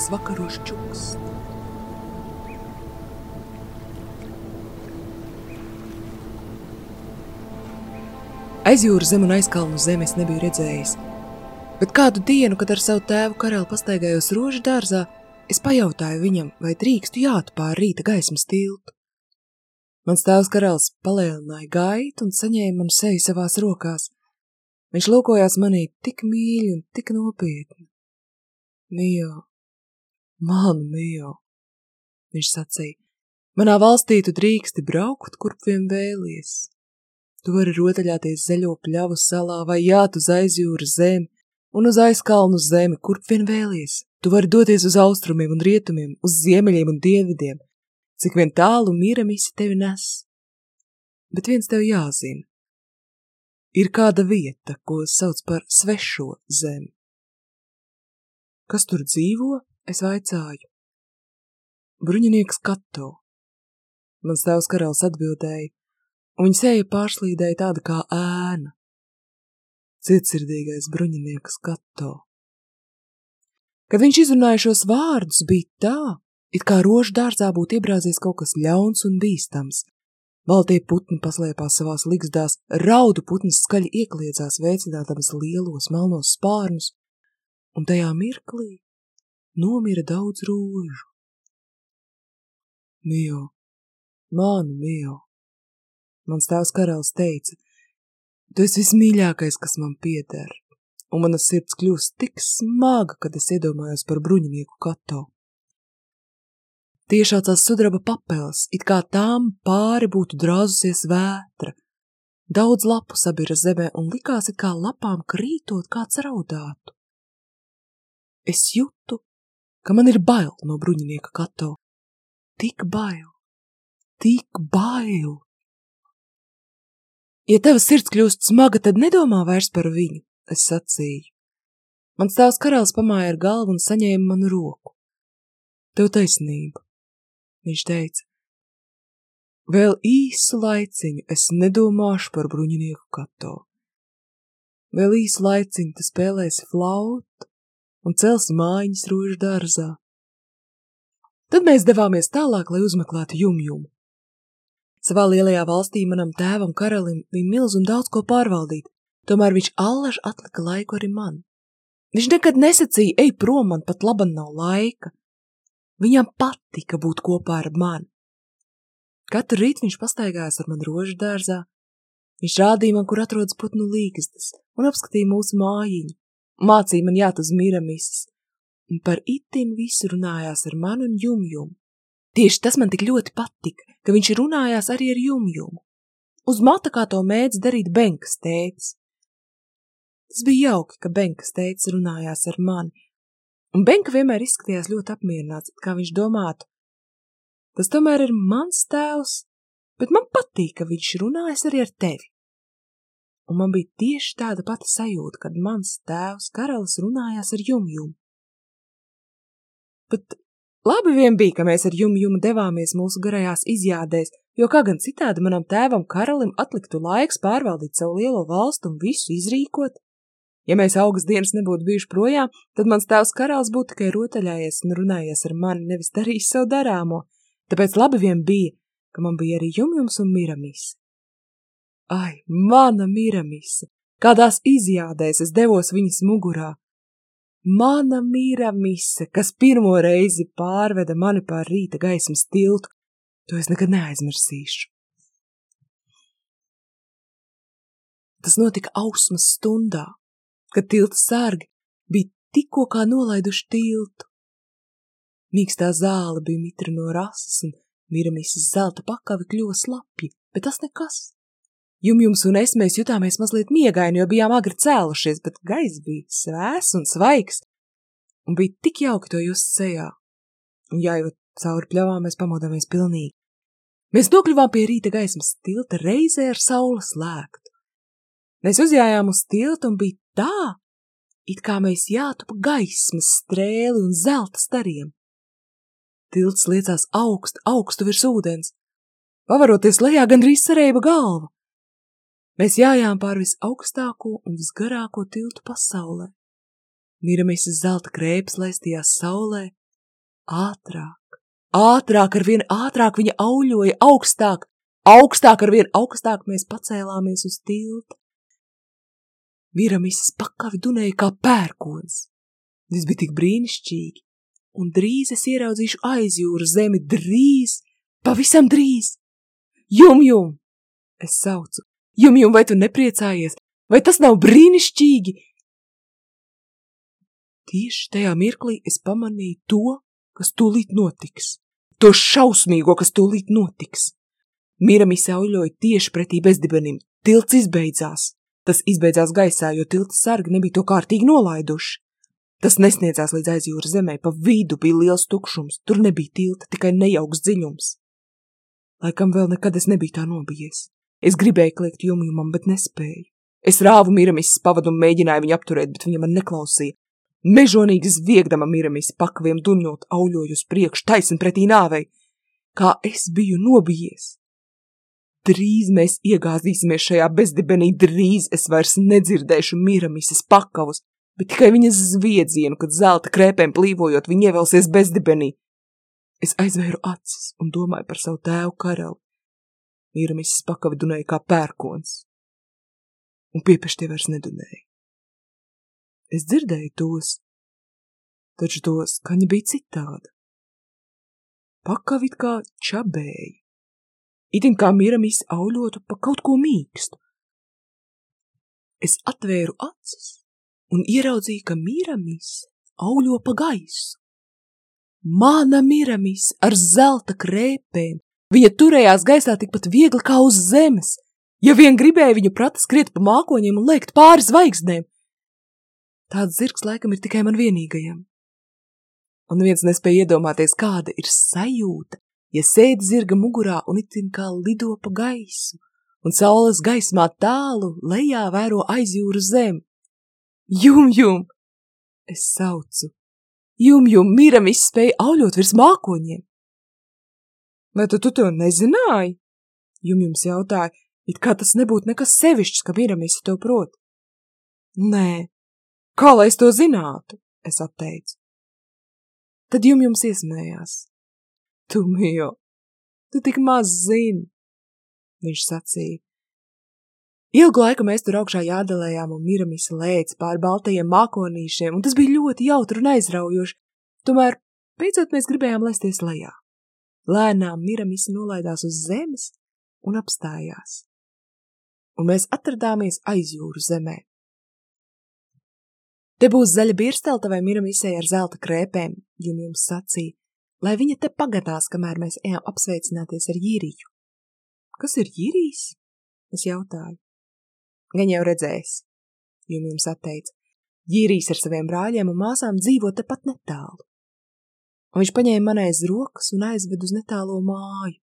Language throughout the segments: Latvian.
aka, kas vakaros čukst. Aizjūru zem un aizkalnu zemi es nebiju redzējis, bet kādu dienu, kad ar savu tēvu karali pastaigājos rožu dārzā, es pajautāju viņam, vai drīkstu jāt pār rīta gaismas tiltu. Mans tēvs karalis palielināja gaitu un saņēma manu seju savās rokās. Viņš lūkojās manī tik mīļi un tik nopietni. Mio, man mio, viņš sacīja, manā valstī tu drīksti braukt, kurp vien vēlies. Tu vari rotaļāties zaļo pļavu salā vai jāt uz aizjūras zemi un uz aizkalnu zemi, kurp vien vēlies. Tu vari doties uz austrumiem un rietumiem, uz ziemeļiem un dievidiem, cik vien tālu mīra misi tevi nes. Bet viens tev jāzina. Ir kāda vieta, ko sauc par svešo zemi. Kas tur dzīvo? Es vaicāju. Bruņinieks Kato. Mans tēvs karalis atbildēja, un viņa seja pārslīdēja tāda kā ēna. Cietsirdīgais bruņinieks Kato. Kad viņš izrunāja šos vārdus, bija tā, it kā rožu dārzā būtu iebrāzies kaut kas ļauns un bīstams. Baltie putni paslēpās savās ligzdās, raudu putns skaļi iekliedzās, veicinādamas lielos melnos spārnus, un tajā mirklī nomira daudz rožu. Mio, manu mio, Mans tēvs karalis teica, tu esi vismīļākais, kas man pieder, un mana sirds kļūst tik smaga, kad es iedomājos par bruņinieku kato. Tiešā tās sudraba papels, it kā tām pāri būtu drāzusies vētra. Daudz lapu sabira zemē un likās, it kā lapām krītot kāds raudātu. Es jūtu, ka man ir bail no bruņinieka kato. Tik bail, tik bail. Ja tava sirds kļūst smaga, tad nedomā vairs par viņu, es sacīju. Mans tēvs karalis pamāja ar galvu un saņēma manu roku. Tev taisnība, viņš teica. Vēl īsu laiciņu es nedomāšu par bruņinieku kato. Vēl īsu laiciņu tu spēlēsi flautu un celsi mājiņas rožu dārzā. Tad mēs devāmies tālāk, lai uzmeklētu jumjumu. Savā lielajā valstī manam tēvam karalim bija milz un daudz ko pārvaldīt, tomēr viņš allaž atlika laiku arī man. Viņš nekad nesacīja, ej prom, man pat laban nav laika. Viņam patika būt kopā ar mani. Katru rītu viņš pastaigājās ar mani rožu dārzā. Viņš rādīja man, kur atrodas putnu līgastas, un apskatīja mūsu mājiņu. Mācīja man jāt uz miramises, un par itin visu runājās ar mani un jumjumu. Tieši tas man tik ļoti patika, ka viņš runājās arī ar jumjumu. Uz mata kā to mēdz darīt Benkas tētis. Tas bija jauki, ka Benkas tētis runājās ar mani, un Benka vienmēr izskatījās ļoti apmierināts, kā viņš domātu. Tas tomēr ir mans tēvs, bet man patīk, ka viņš runājas arī ar tevi. Un man bija tieši tāda pati sajūta, kad mans tēvs karalis runājās ar jumjumu. Bet Labi vien bija, ka mēs ar jumu jumu devāmies mūsu garajās izjādēs, jo kā gan citādi manam tēvam karalim atliktu laiks pārvaldīt savu lielo valstu un visu izrīkot. Ja mēs augas dienas nebūtu bijuši projām, tad mans tēvs karalis būtu tikai rotaļājies un runājies ar mani, nevis darījis savu darāmo. Tāpēc labi vien bija, ka man bija arī jumjums un miramise. Ai, mana miramise! Kādās izjādēs es devos viņas mugurā, Mana mīra mise, kas pirmo reizi pārveda mani pār rīta gaismas tiltu, to es nekad neaizmirsīšu. Tas notika ausmas stundā, kad tilta sārgi bija tikko kā nolaiduši tiltu. Mīkstā zāle bija mitra no rases un miramises zelta pakavi kļuva slapji, bet tas nekas. Jumjums un es mēs jutāmies mazliet miegaini, jo bijām agri cēlušies, bet gaiss bija svēs un svaigs, un bija tik jauki to just sejā. Un jājot cauri pļavām, mēs pamodāmies pilnīgi. Mēs nokļuvām pie rīta gaismas tilta reizē ar saules lēktu. Mēs uzjājām uz tiltu un bija tā, it kā mēs jātu pa gaismas strēli un zelta stariem. Tilts liecās augstu, augstu virs ūdens. Pavaroties lejā gandrīz sarēba galva. Mēs jājām pār visaugstāko un visgarāko tiltu pasaulē. Miramisas zelta krēps laistījās saulē, ātrāk, ātrāk, ar vien ātrāk viņa auļoja, augstāk, augstāk, ar vien augstāk mēs pacēlāmies uz tilta. Miramisas pakavi dunēja kā pērkons. Viss bija tik brīnišķīgi, un drīz es ieraudzīšu aizjūras zemi, drīz, pavisam drīz. Jum, jum! Es saucu, jum, jum, vai tu nepriecājies? Vai tas nav brīnišķīgi? Tieši tajā mirklī es pamanīju to, kas tūlīt notiks. To šausmīgo, kas tūlīt notiks. Miramis auļoja tieši pretī bezdibenim. Tilts izbeidzās. Tas izbeidzās gaisā, jo tilta sargi nebija to kārtīgi nolaiduši. Tas nesniedzās līdz aizjūras zemē, pa vidu bija liels tukšums, tur nebija tilta, tikai nejauks dziļums. Laikam vēl nekad es nebiju tā nobijies. Es gribēju kliegt jumjumam, bet nespēju. Es rāvu Miramis pavadu un mēģināju viņu apturēt, bet viņa man neklausīja. Mežonīgi zviegdama miramis pakaviem dunjot auļoju uz priekšu taisn pretī nāvei, kā es biju nobijies. Drīz mēs iegāzīsimies šajā bezdibenī, drīz es vairs nedzirdēšu miramises pakavus, bet tikai viņas zviedzienu, kad zelta krēpēm plīvojot viņa ievelsies bezdibenī. Es aizvēru acis un domāju par savu tēvu karali. Miramises pakavi dunēja kā pērkons, un piepeštie vairs nedunēja. Es dzirdēju tos, taču to skaņa bija citāda. Pakavit kā čabēja, itin kā miramis auļotu pa kaut ko mīkstu. Es atvēru acis un ieraudzīju, ka miramis auļo pa gaisu. Mana miramis ar zelta krēpēm, viņa turējās gaisā tikpat viegli kā uz zemes. Ja vien gribēja, viņa prata skriet pa mākoņiem un lēkt pāri zvaigznēm. Tāds zirgs laikam ir tikai man vienīgajam. Un viens nespēja iedomāties, kāda ir sajūta, ja sēdi zirga mugurā un itin kā lido pa gaisu, un saules gaismā tālu lejā vēro aizjūru zem. Jum, jum! Es saucu. Jum, jum, miram izspēja auļot virs mākoņiem. Vai tu, tu to nezināji? Jum jums jautāja, it kā tas nebūtu nekas sevišķs, ka miram to prot. Nē, Kā lai es to zinātu? Es atteicu. Tad jum jums iesmējās. Tu, mījo, tu tik maz zini, viņš sacīja. Ilgu laiku mēs tur augšā jādalējām un miramisa lēca pār baltajiem mākonīšiem, un tas bija ļoti jautri un aizraujoši. Tomēr beidzot mēs gribējām lesties lejā. Lēnām miramisa nolaidās uz zemes un apstājās. Un mēs atradāmies aizjūru zemē. Te būs zaļa birstelta vai miramisē ar zelta krēpēm, jum jums sacīja, lai viņa te pagadās, kamēr mēs ejam apsveicināties ar Jīriju. Kas ir Jīrijs? Es jautāju. Gan jau redzēs, jum jums atteica. Jīrijs ar saviem brāļiem un māsām dzīvo tepat netālu. Un viņš paņēma man aiz rokas un aizved uz netālo māju.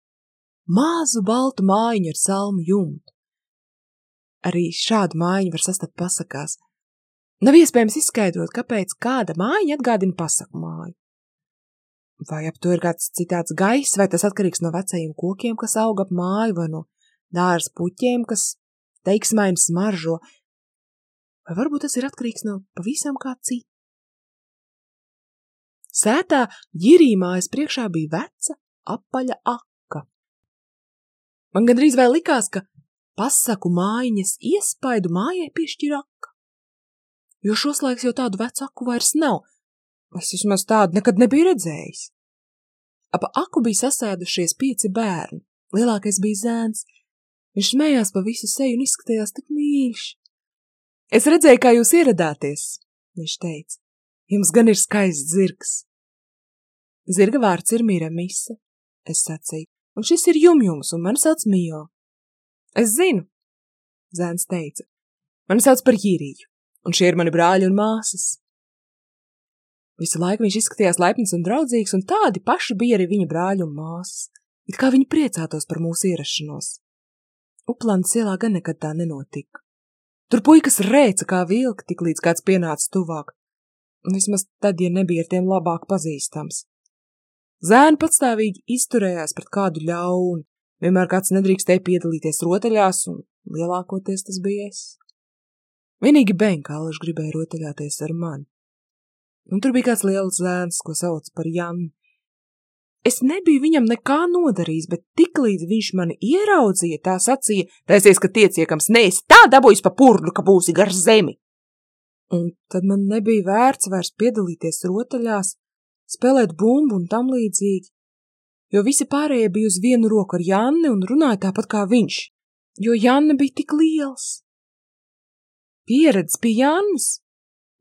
Māzu baltu mājiņu ar salmu jumtu. Arī šādu mājiņu var sastapt pasakās, Nav iespējams izskaidrot, kāpēc kāda māja atgādina pasaku māju. Vai ap to ir kāds citāds gaiss, vai tas atkarīgs no vecajiem kokiem, kas aug ap māju, vai no dāras puķiem, kas teiksmaini smaržo, vai varbūt tas ir atkarīgs no pavisam kā cita. Sētā ģirīmājas priekšā bija veca, apaļa aka. Man gandrīz vēl likās, ka pasaku mājiņas iespaidu mājai piešķir aka jo šos laiks jau tādu vecu aku vairs nav. Es vismaz tādu nekad nebiju redzējis. Ap aku bija sasēdušies pieci bērni. Lielākais bija zēns. Viņš smējās pa visu seju un izskatījās tik mīļš. Es redzēju, kā jūs ieradāties, viņš teica. Jums gan ir skaists zirgs. Zirga vārds ir Mira Mise, es sacīju, un šis ir Jumjums, un mani sauc Mijo. Es zinu, zēns teica. Mani sauc par Jīriju un šie ir mani brāļi un māsas. Visu laiku viņš izskatījās laipns un draudzīgs, un tādi paši bija arī viņa brāļi un māsas, it kā viņi priecātos par mūsu ierašanos. Uplandas ielā gan nekad tā nenotika. Tur puikas rēca kā vilki, tik līdz kāds pienāca tuvāk, vismaz tad, ja nebija ar tiem labāk pazīstams. Zēni patstāvīgi izturējās pret kādu ļaunu, vienmēr kāds nedrīkstēja piedalīties rotaļās, un lielākoties tas bija es. Vienīgi Benkalš gribēja rotaļāties ar mani. Un tur bija kāds liels zēns, ko sauc par Janni. Es nebiju viņam nekā nodarījis, bet tiklīdz viņš mani ieraudzīja, tā sacīja, taisies, ka tieciekams neesi tā dabūjis pa purdu, ka būsi gar zemi. Un tad man nebija vērts vairs piedalīties rotaļās, spēlēt bumbu un tam līdzīgi, jo visi pārējie bija uz vienu roku ar Janni un runāja tāpat kā viņš, jo Janni bija tik liels. Pieredze bija Jannis.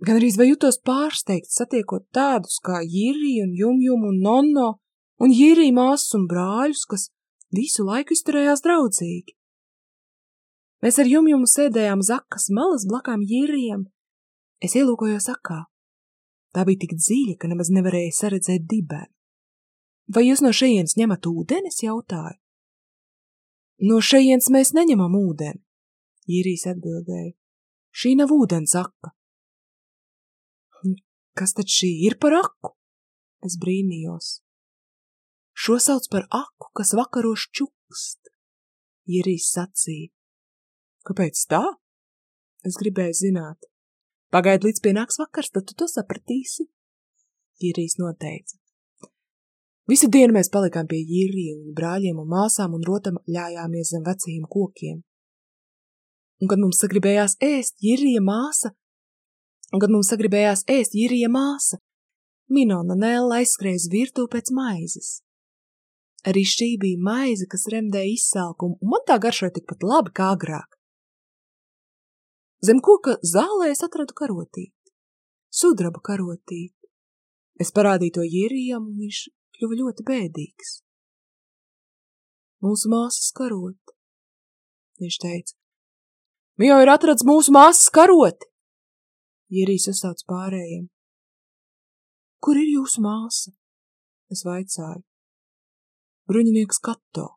Gan arī vai jutos pārsteigts satiekot tādus kā Jirī un Jumjum un Nonno un Jirī māsas un brāļus, kas visu laiku izturējās draudzīgi. Mēs ar Jumjumu sēdējām zakas malas blakām Jirījam. Es ielūkojos akā. Tā bija tik dziļa, ka nemaz nevarēja saredzēt dibenu. Vai jūs no šejienes ņemat ūdeni, es jautāju? No šejienes mēs neņemam ūdeni, Jirīs atbildēja. Šī nav ūdens aka. Kas tad šī ir par aku? Es brīnījos. Šo sauc par aku, kas vakaros čukst. Ierīs sacīja. Kāpēc tā? Es gribēju zināt. Pagaid līdz pienāks vakars, tad tu to sapratīsi. Ierīs noteica. Visu dienu mēs palikām pie Jirija un brāļiem un māsām un rotam ļājāmies zem vecajiem kokiem. Un, kad mums sagribējās ēst, Jirija māsa, un, kad mums sagribējās ēst, Jirija māsa, Minona Nēla aizskrēja uz virtuvi pēc maizes. Arī šī bija maize, kas remdēja izsalkumu, un man tā garšoja tikpat labi kā agrāk. Zem koka zālē es atradu karotīti, sudraba karotīti. Es parādīju to Jirijam, un viņš kļuva ļoti bēdīgs. Mūsu māsas karota, viņš teica, Viņa jau ir atradis mūsu māsas karoti. Ierīs uzsauc pārējiem. Kur ir jūsu māsa? Es vaicāju. Bruņinieks Kato.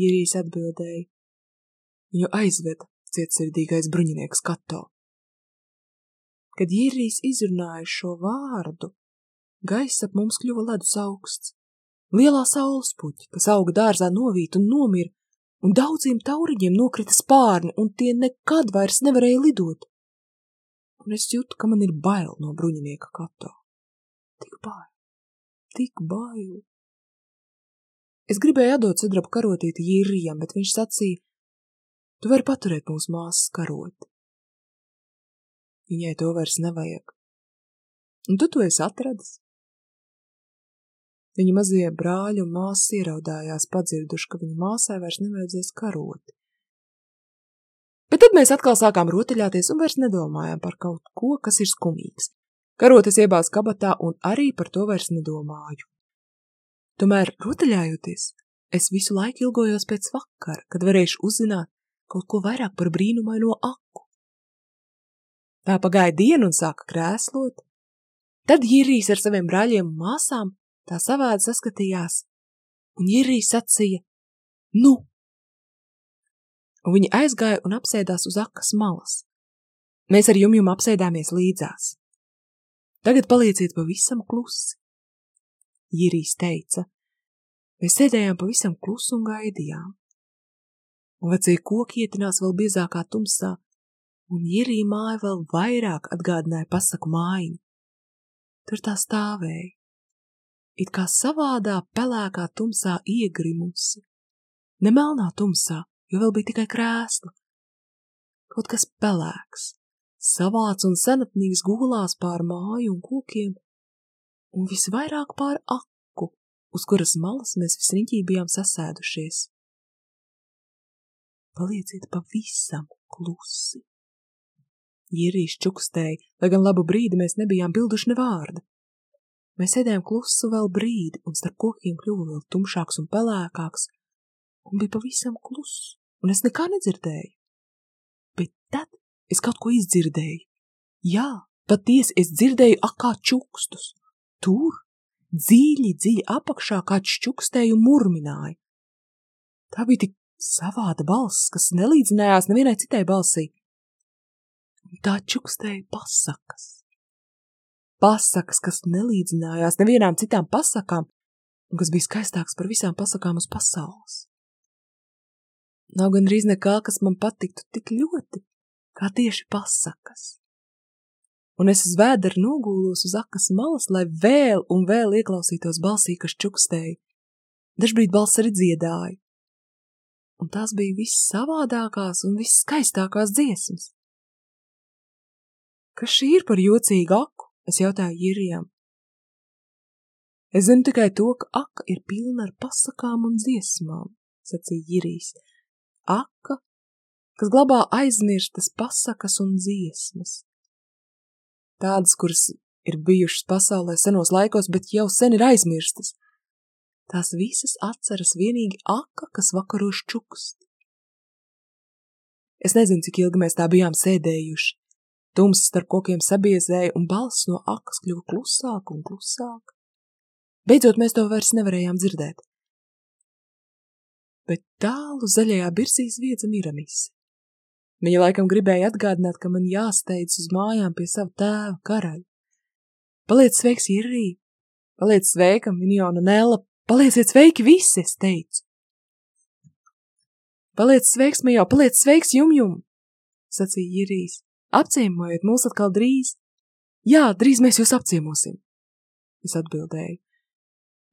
Ierīs atbildēja. Viņu aizveda cietsirdīgais bruņinieks Kato. Kad Ierīs izrunāja šo vārdu, gaiss ap mums kļuva ledus augsts. Lielā saules puķi, kas auga dārzā novīt un nomira, un daudziem tauriņiem nokrita spārni, un tie nekad vairs nevarēja lidot. Un es jūtu, ka man ir bail no bruņinieka kato. Tik bail, tik bail. Es gribēju atdot sudraba karotīti Jirrijam, bet viņš sacīja, tu vari paturēt mūsu māsas karoti. Viņai to vairs nevajag. Un tu to esi atradis? Viņa mazie brāļi un māsas ieraudājās padzirduši, ka viņa māsai vairs nevajadzēs karoti. Bet tad mēs atkal sākām rotaļāties un vairs nedomājām par kaut ko, kas ir skumīgs. Karotes iebāz kabatā un arī par to vairs nedomāju. Tomēr, rotaļājoties, es visu laiku ilgojos pēc vakara, kad varēšu uzzināt kaut ko vairāk par brīnumaino aku. Tā pagāja diena un sāka krēslot. Tad Jirīs ar saviem brāļiem un māsām tā savādi saskatījās, un Jirī sacīja, nu! Un viņi aizgāja un apsēdās uz akas malas. Mēs ar jumjumu apsēdāmies līdzās. Tagad palieciet pavisam klusi. Jirīs teica, mēs sēdējām pavisam klusi un gaidījām. Vecie koki ietinās vēl biezākā tumsā, un Jirī māja vēl vairāk atgādināja pasaku mājiņu. Tur tā stāvēja, it kā savādā pelēkā tumsā iegrimusi. Ne melnā tumsā, jo vēl bija tikai krēsla. Kaut kas pelēks, savāds un senatnīgs gulās pār māju un kokiem, un visvairāk pār aku, uz kuras malas mēs visriņķī bijām sasēdušies. Palieciet pavisam klusi. Ierīši čukstēja, lai gan labu brīdi mēs nebijām bilduši ne vārda. Mēs sēdējām klusu vēl brīdi, un starp kokiem kļuva vēl tumšāks un pelēkāks, un bija pavisam kluss, un es nekā nedzirdēju. Bet tad es kaut ko izdzirdēju. Jā, patiesi es dzirdēju akā čukstus. Tur, dziļi, dziļi apakšā kāds čukstēja un murmināja. Tā bija tik savāda balss, kas nelīdzinājās nevienai citai balsī. Un tā čukstēja pasakas pasakas, kas nelīdzinājās nevienām citām pasakām, un kas bija skaistāks par visām pasakām uz pasaules. Nav gan drīz nekā, kas man patiktu tik ļoti, kā tieši pasakas. un es uz vēdera nogūlos uz akas malas, lai vēl un vēl ieklausītos balsī, kas čukstēja. Dažbrīd balss arī dziedāja. Un tās bija viss savādākās un viss skaistākās dziesmas. Kas šī ir par jocīgu aku? Es jautāju Jirijam. Es zinu tikai to, ka aka ir pilna ar pasakām un dziesmām, sacīja Jirijs. Aka, kas glabā aizmirstas pasakas un dziesmas tādas, kuras ir bijušas pasaulē senos laikos, bet jau sen ir aizmirstas. Tās visas atceras vienīgi aka, kas vakaros čukst. Es nezinu, cik ilgi mēs tā bijām sēdējuši. Tums starp kokiem sabiezēja un balss no akas kļuva klusāk un klusāk. Beidzot mēs to vairs nevarējām dzirdēt. Bet tālu zaļajā birsī sviedza miramisi. Viņa laikam gribēja atgādināt, ka man jāsteidz uz mājām pie sava tēva karaļa. Paliec sveiks, Irī! Paliec sveika, Miniona Nella! Palieciet sveiki visi, es teicu! Paliec sveiks, Mijo! Paliec sveiks, Jumjum! sacīja Irīs. Apciemojiet mūs atkal drīz! Jā, drīz mēs jūs apciemosim! Es atbildēju.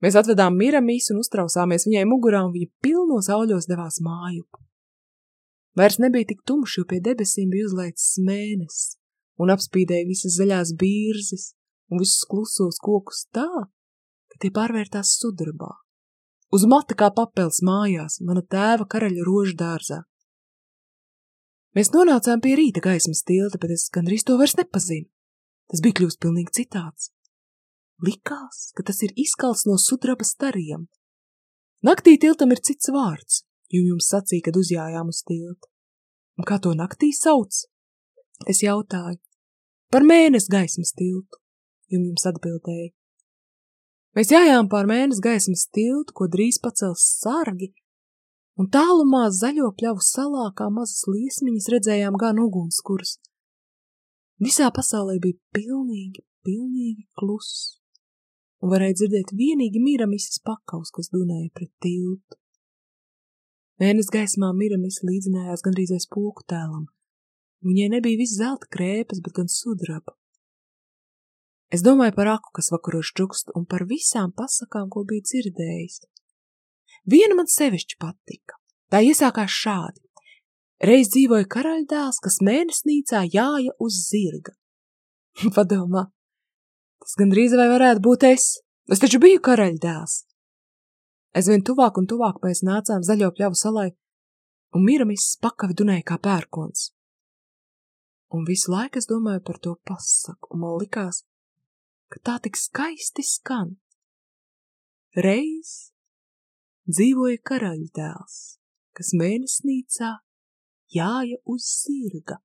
Mēs atvedām Miramis un uztrausāmies viņai mugurā, un viņa pilnos auļos devās mājup. Vairs nebija tik tumšs, jo pie debesīm bija uzlaicis mēnesis un apspīdēja visas zaļās bīrzes un visus klusos kokus tā, ka tie pārvērtās sudrabā. Uz mata kā papels mājās, mana tēva karaļa rožu dārzā. Mēs nonācām pie rīta gaismas tilta, bet es gandrīz to vairs nepazinu. Tas bija kļūst pilnīgi citāds. Likās, ka tas ir izkalts no sudraba stariem. Naktī tiltam ir cits vārds jo jums sacīja, kad uzjājām uz tilta. Un kā to naktī sauc? Es jautāju. Par mēnes gaismas tiltu, jums atbildēja. Mēs jājām pār mēnes gaismas tiltu, ko drīz pacels sargi, un tālumā zaļo pļavu salā kā mazas liesmiņas redzējām gan ugunskurs. Visā pasaulē bija pilnīgi, pilnīgi kluss, un varēja dzirdēt vienīgi mīramisas pakaus, kas dunēja pret tiltu. Mēnes gaismā Miramis līdzinājās gandrīz aiz poku tēlam. Viņai nebija viss zelta krēpes, bet gan sudraba. Es domāju par aku, kas vakaros čukst, un par visām pasakām, ko biju dzirdējis. Viena man sevišķi patika. Tā iesākās šādi. Reiz dzīvoja karaļdēls, kas mēnesnīcā jāja uz zirga. Padomā, tas gandrīz vai varētu būt es. Es taču biju karaļdēls. Aizvien tuvāk un tuvāk mēs nācām zaļo pļavu salai, un miramis pakavi dunēja kā pērkons. Un visu laiku es domāju par to pasaku, un man likās, ka tā tik skaisti skan. Reiz dzīvoja karaļdēls, kas mēnesnīcā jāja uz zirga.